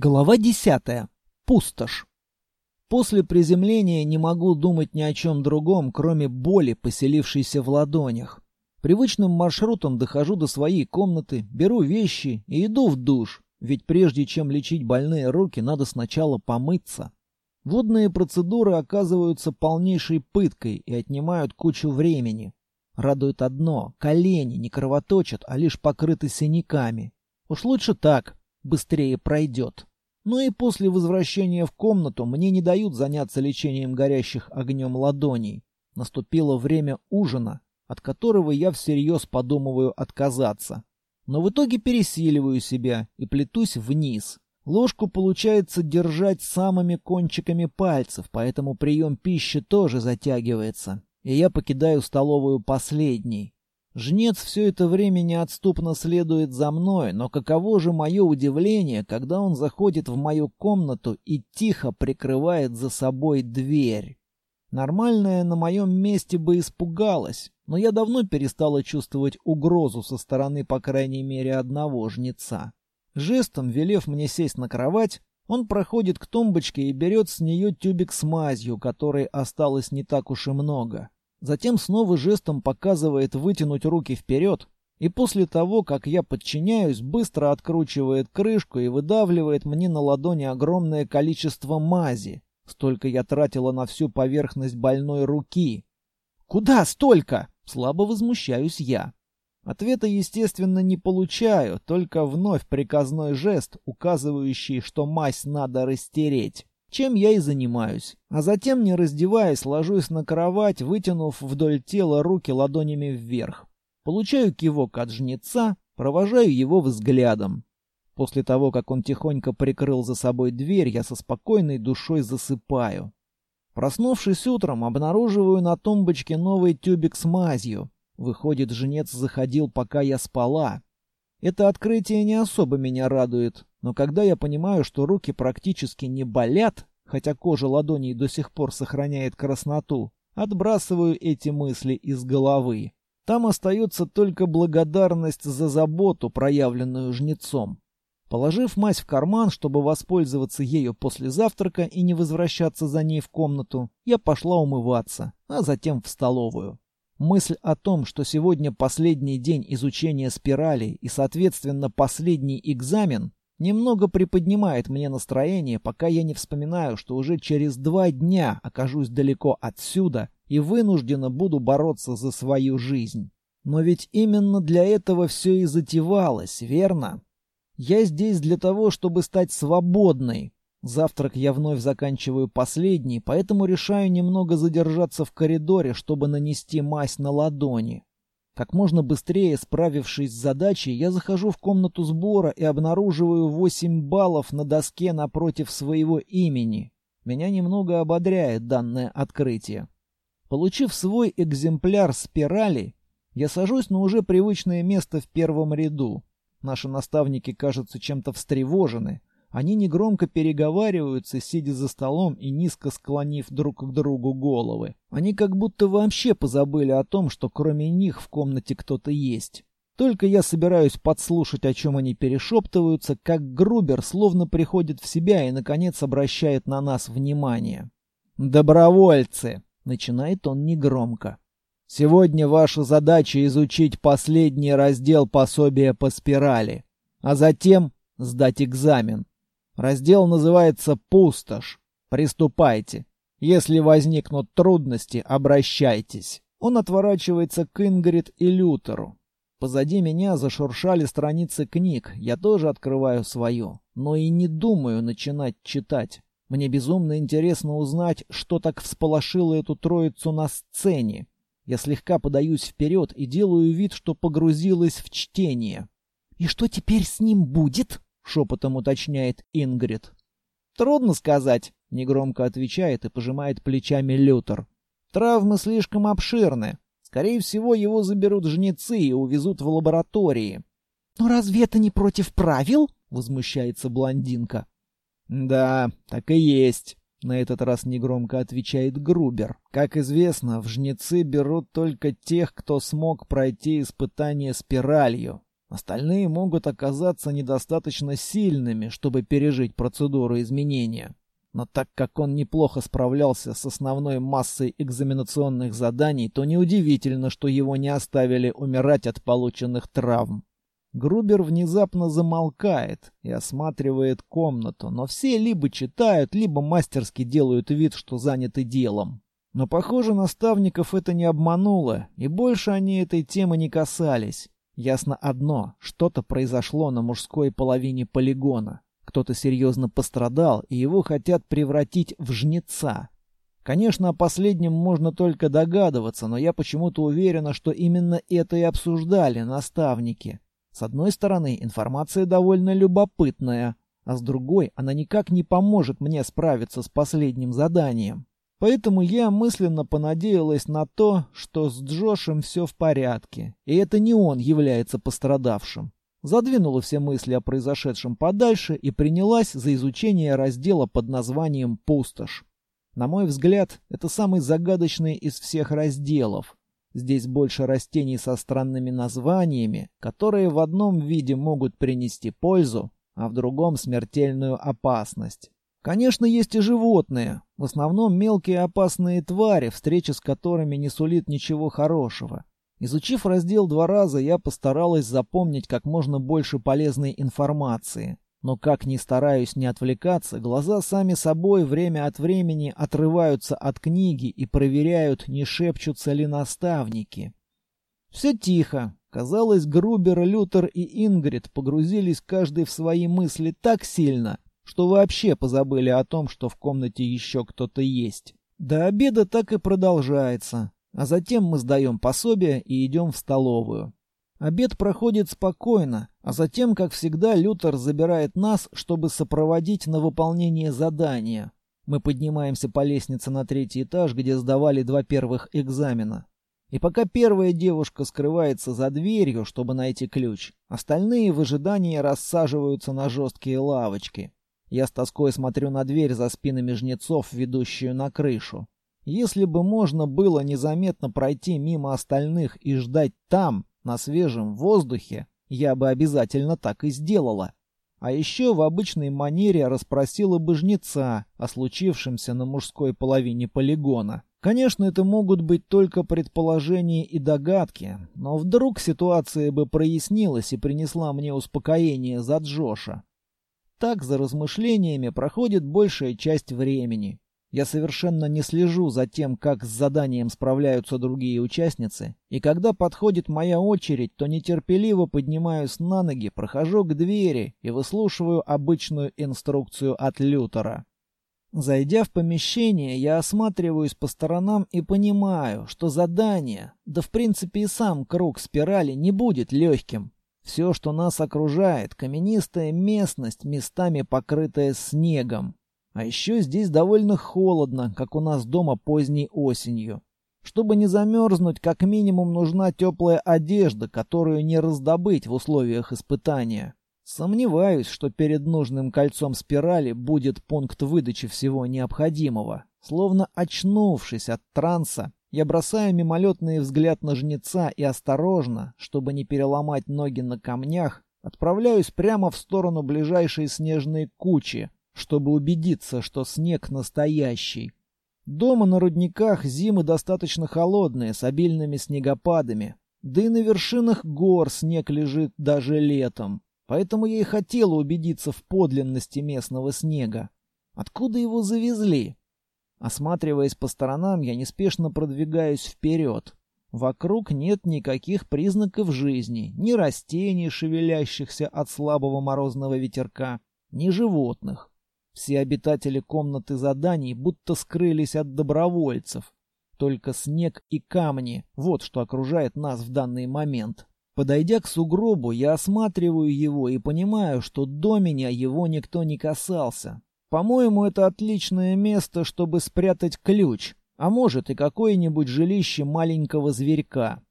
Глава десятая. Пустошь. После приземления не могу думать ни о чем другом, кроме боли, поселившейся в ладонях. Привычным маршрутом дохожу до своей комнаты, беру вещи и иду в душ, ведь прежде чем лечить больные руки, надо сначала помыться. Водные процедуры оказываются полнейшей пыткой и отнимают кучу времени. Радует одно — колени не кровоточат, а лишь покрыты синяками. Уж лучше так, быстрее пройдет. Но и после возвращения в комнату мне не дают заняться лечением горящих огнем ладоней. Наступило время ужина, от которого я всерьез подумываю отказаться. Но в итоге пересиливаю себя и плетусь вниз. Ложку получается держать самыми кончиками пальцев, поэтому прием пищи тоже затягивается. И я покидаю столовую последней. Жнец все это время неотступно следует за мной, но каково же мое удивление, когда он заходит в мою комнату и тихо прикрывает за собой дверь. Нормальная на моем месте бы испугалась, но я давно перестала чувствовать угрозу со стороны, по крайней мере, одного жнеца. Жестом, велев мне сесть на кровать, он проходит к тумбочке и берет с нее тюбик с мазью, которой осталось не так уж и много. Затем снова жестом показывает вытянуть руки вперед, и после того, как я подчиняюсь, быстро откручивает крышку и выдавливает мне на ладони огромное количество мази. Столько я тратила на всю поверхность больной руки. «Куда столько?» — слабо возмущаюсь я. Ответа, естественно, не получаю, только вновь приказной жест, указывающий, что мазь надо растереть чем я и занимаюсь. А затем, не раздеваясь, ложусь на кровать, вытянув вдоль тела руки ладонями вверх. Получаю кивок от жнеца, провожаю его взглядом. После того, как он тихонько прикрыл за собой дверь, я со спокойной душой засыпаю. Проснувшись утром, обнаруживаю на тумбочке новый тюбик с мазью. Выходит, жнец заходил, пока я спала. Это открытие не особо меня радует, но когда я понимаю, что руки практически не болят, хотя кожа ладоней до сих пор сохраняет красноту, отбрасываю эти мысли из головы. Там остается только благодарность за заботу, проявленную жнецом. Положив мазь в карман, чтобы воспользоваться ею после завтрака и не возвращаться за ней в комнату, я пошла умываться, а затем в столовую. Мысль о том, что сегодня последний день изучения спирали и, соответственно, последний экзамен, Немного приподнимает мне настроение, пока я не вспоминаю, что уже через два дня окажусь далеко отсюда и вынуждена буду бороться за свою жизнь. Но ведь именно для этого все и затевалось, верно? Я здесь для того, чтобы стать свободной. Завтрак я вновь заканчиваю последний, поэтому решаю немного задержаться в коридоре, чтобы нанести мазь на ладони. Как можно быстрее справившись с задачей, я захожу в комнату сбора и обнаруживаю 8 баллов на доске напротив своего имени. Меня немного ободряет данное открытие. Получив свой экземпляр спирали, я сажусь на уже привычное место в первом ряду. Наши наставники, кажутся чем-то встревожены. Они негромко переговариваются, сидя за столом и низко склонив друг к другу головы. Они как будто вообще позабыли о том, что кроме них в комнате кто-то есть. Только я собираюсь подслушать, о чем они перешептываются, как Грубер словно приходит в себя и, наконец, обращает на нас внимание. «Добровольцы!» — начинает он негромко. «Сегодня ваша задача изучить последний раздел пособия по спирали, а затем сдать экзамен. Раздел называется «Пустошь». Приступайте. Если возникнут трудности, обращайтесь. Он отворачивается к Ингрид и Лютеру. Позади меня зашуршали страницы книг. Я тоже открываю свою. Но и не думаю начинать читать. Мне безумно интересно узнать, что так всполошило эту троицу на сцене. Я слегка подаюсь вперед и делаю вид, что погрузилась в чтение. «И что теперь с ним будет?» Шепотом уточняет Ингрид. Трудно сказать, негромко отвечает и пожимает плечами Лютер. Травмы слишком обширны. Скорее всего, его заберут жнецы и увезут в лаборатории. Но разве это не против правил? возмущается блондинка. Да, так и есть. На этот раз негромко отвечает Грубер. Как известно, в жнецы берут только тех, кто смог пройти испытание спиралью. Остальные могут оказаться недостаточно сильными, чтобы пережить процедуру изменения. Но так как он неплохо справлялся с основной массой экзаменационных заданий, то неудивительно, что его не оставили умирать от полученных травм. Грубер внезапно замолкает и осматривает комнату, но все либо читают, либо мастерски делают вид, что заняты делом. Но, похоже, наставников это не обмануло, и больше они этой темы не касались. Ясно одно, что-то произошло на мужской половине полигона. Кто-то серьезно пострадал, и его хотят превратить в жнеца. Конечно, о последнем можно только догадываться, но я почему-то уверена, что именно это и обсуждали наставники. С одной стороны, информация довольно любопытная, а с другой, она никак не поможет мне справиться с последним заданием. Поэтому я мысленно понадеялась на то, что с Джошем все в порядке, и это не он является пострадавшим. Задвинула все мысли о произошедшем подальше и принялась за изучение раздела под названием «Пустошь». На мой взгляд, это самый загадочный из всех разделов. Здесь больше растений со странными названиями, которые в одном виде могут принести пользу, а в другом смертельную опасность. Конечно, есть и животные, в основном мелкие опасные твари, встреча с которыми не сулит ничего хорошего. Изучив раздел два раза, я постаралась запомнить как можно больше полезной информации. Но как ни стараюсь не отвлекаться, глаза сами собой время от времени отрываются от книги и проверяют, не шепчутся ли наставники. Все тихо. Казалось, Грубер, Лютер и Ингрид погрузились каждый в свои мысли так сильно, что вообще позабыли о том, что в комнате еще кто-то есть. До обеда так и продолжается, а затем мы сдаем пособие и идем в столовую. Обед проходит спокойно, а затем, как всегда, Лютер забирает нас, чтобы сопроводить на выполнение задания. Мы поднимаемся по лестнице на третий этаж, где сдавали два первых экзамена. И пока первая девушка скрывается за дверью, чтобы найти ключ, остальные в ожидании рассаживаются на жесткие лавочки. Я с тоской смотрю на дверь за спинами жнецов, ведущую на крышу. Если бы можно было незаметно пройти мимо остальных и ждать там, на свежем воздухе, я бы обязательно так и сделала. А еще в обычной манере расспросила бы жнеца о случившемся на мужской половине полигона. Конечно, это могут быть только предположения и догадки, но вдруг ситуация бы прояснилась и принесла мне успокоение за Джоша. Так за размышлениями проходит большая часть времени. Я совершенно не слежу за тем, как с заданием справляются другие участницы, и когда подходит моя очередь, то нетерпеливо поднимаюсь на ноги, прохожу к двери и выслушиваю обычную инструкцию от Лютера. Зайдя в помещение, я осматриваюсь по сторонам и понимаю, что задание, да в принципе и сам круг спирали не будет легким. Все, что нас окружает, каменистая местность, местами покрытая снегом. А еще здесь довольно холодно, как у нас дома поздней осенью. Чтобы не замерзнуть, как минимум нужна теплая одежда, которую не раздобыть в условиях испытания. Сомневаюсь, что перед нужным кольцом спирали будет пункт выдачи всего необходимого. Словно очнувшись от транса, я бросаю мимолетный взгляд на жнеца и осторожно, чтобы не переломать ноги на камнях, отправляюсь прямо в сторону ближайшей снежной кучи, чтобы убедиться, что снег настоящий. Дома на рудниках зимы достаточно холодные, с обильными снегопадами. Да и на вершинах гор снег лежит даже летом. Поэтому я и хотела убедиться в подлинности местного снега. Откуда его завезли? Осматриваясь по сторонам, я неспешно продвигаюсь вперед. Вокруг нет никаких признаков жизни, ни растений, шевелящихся от слабого морозного ветерка, ни животных. Все обитатели комнаты заданий будто скрылись от добровольцев. Только снег и камни — вот что окружает нас в данный момент. Подойдя к сугробу, я осматриваю его и понимаю, что до меня его никто не касался. По-моему, это отличное место, чтобы спрятать ключ, а может и какое-нибудь жилище маленького зверька.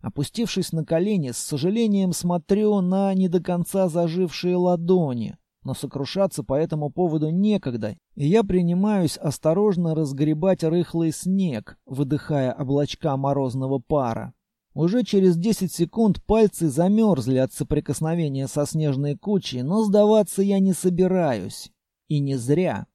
Опустившись на колени, с сожалением смотрю на не до конца зажившие ладони, но сокрушаться по этому поводу некогда, и я принимаюсь осторожно разгребать рыхлый снег, выдыхая облачка морозного пара. Уже через 10 секунд пальцы замерзли от соприкосновения со снежной кучей, но сдаваться я не собираюсь. И не зря.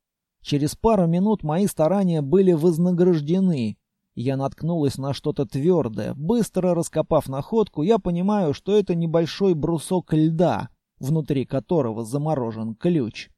Через пару минут мои старания были вознаграждены. Я наткнулась на что-то твердое. Быстро раскопав находку, я понимаю, что это небольшой брусок льда, внутри которого заморожен ключ.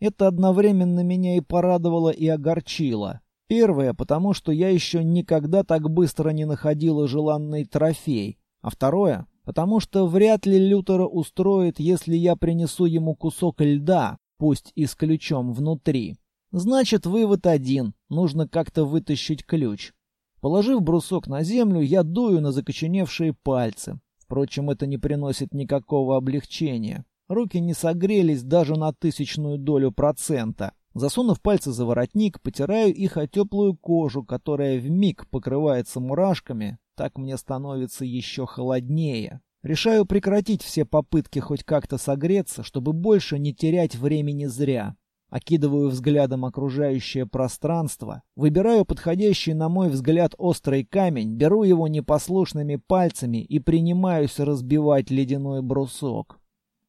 Это одновременно меня и порадовало, и огорчило. Первое, потому что я еще никогда так быстро не находила желанный трофей. А второе, потому что вряд ли Лютера устроит, если я принесу ему кусок льда, пусть и с ключом внутри. Значит, вывод один. Нужно как-то вытащить ключ. Положив брусок на землю, я дую на закоченевшие пальцы. Впрочем, это не приносит никакого облегчения. Руки не согрелись даже на тысячную долю процента. Засунув пальцы за воротник, потираю их о теплую кожу, которая вмиг покрывается мурашками, так мне становится еще холоднее. Решаю прекратить все попытки хоть как-то согреться, чтобы больше не терять времени зря. Окидываю взглядом окружающее пространство, выбираю подходящий на мой взгляд острый камень, беру его непослушными пальцами и принимаюсь разбивать ледяной брусок.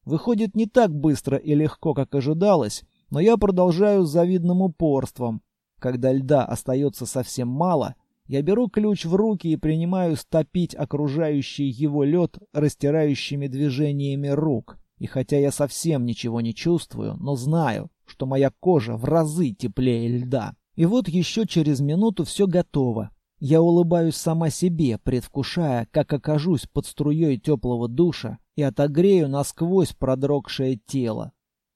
Выходит не так быстро и легко, как ожидалось, но я продолжаю с завидным упорством. Когда льда остается совсем мало, я беру ключ в руки и принимаю стопить окружающий его лед растирающими движениями рук. И хотя я совсем ничего не чувствую, но знаю, что моя кожа в разы теплее льда. И вот еще через минуту все готово. Я улыбаюсь сама себе, предвкушая, как окажусь под струей теплого душа и отогрею насквозь продрогшее тело.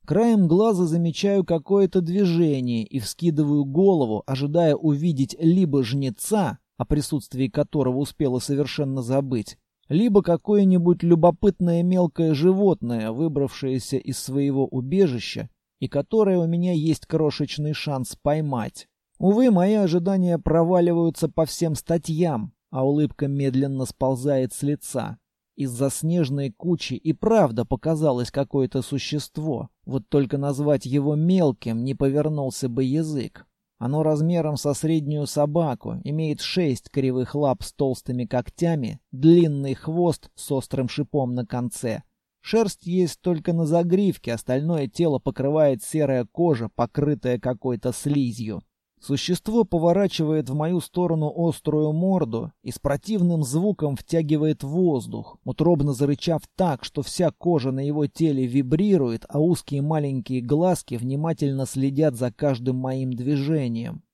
Краем глаза замечаю какое-то движение и вскидываю голову, ожидая увидеть либо жнеца, о присутствии которого успела совершенно забыть, либо какое-нибудь любопытное мелкое животное, выбравшееся из своего убежища и которое у меня есть крошечный шанс поймать. Увы, мои ожидания проваливаются по всем статьям, а улыбка медленно сползает с лица. Из-за снежной кучи и правда показалось какое-то существо. Вот только назвать его мелким не повернулся бы язык. Оно размером со среднюю собаку, имеет шесть кривых лап с толстыми когтями, длинный хвост с острым шипом на конце. Шерсть есть только на загривке, остальное тело покрывает серая кожа, покрытая какой-то слизью. Существо поворачивает в мою сторону острую морду и с противным звуком втягивает воздух, утробно зарычав так, что вся кожа на его теле вибрирует, а узкие маленькие глазки внимательно следят за каждым моим движением.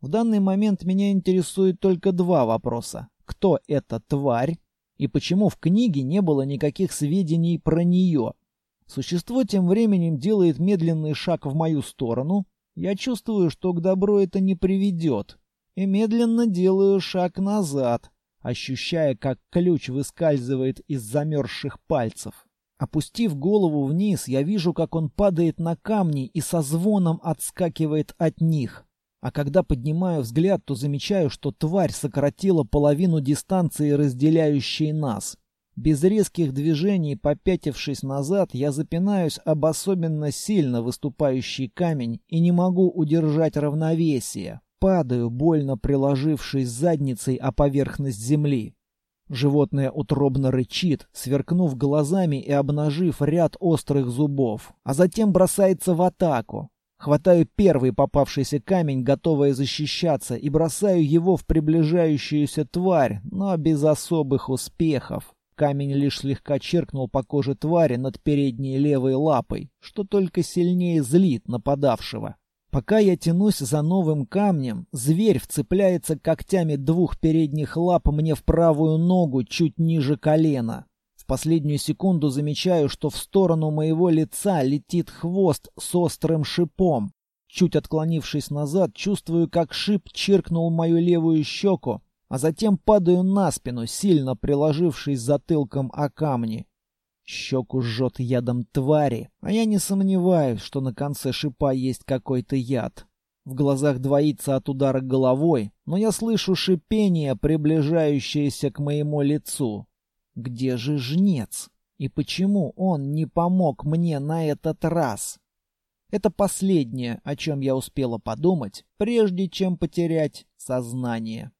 В данный момент меня интересует только два вопроса. Кто эта тварь? И почему в книге не было никаких сведений про нее? Существо тем временем делает медленный шаг в мою сторону, я чувствую, что к добру это не приведет, и медленно делаю шаг назад, ощущая, как ключ выскальзывает из замерзших пальцев. Опустив голову вниз, я вижу, как он падает на камни и со звоном отскакивает от них. А когда поднимаю взгляд, то замечаю, что тварь сократила половину дистанции, разделяющей нас. Без резких движений, попятившись назад, я запинаюсь об особенно сильно выступающий камень и не могу удержать равновесие. Падаю, больно приложившись задницей о поверхность земли. Животное утробно рычит, сверкнув глазами и обнажив ряд острых зубов, а затем бросается в атаку. Хватаю первый попавшийся камень, готовая защищаться, и бросаю его в приближающуюся тварь, но без особых успехов. Камень лишь слегка черкнул по коже твари над передней левой лапой, что только сильнее злит нападавшего. Пока я тянусь за новым камнем, зверь вцепляется когтями двух передних лап мне в правую ногу чуть ниже колена. В последнюю секунду замечаю, что в сторону моего лица летит хвост с острым шипом. Чуть отклонившись назад, чувствую, как шип чиркнул мою левую щеку, а затем падаю на спину, сильно приложившись затылком о камни. Щеку жжет ядом твари, а я не сомневаюсь, что на конце шипа есть какой-то яд. В глазах двоится от удара головой, но я слышу шипение, приближающееся к моему лицу. Где же жнец? И почему он не помог мне на этот раз? Это последнее, о чем я успела подумать, прежде чем потерять сознание.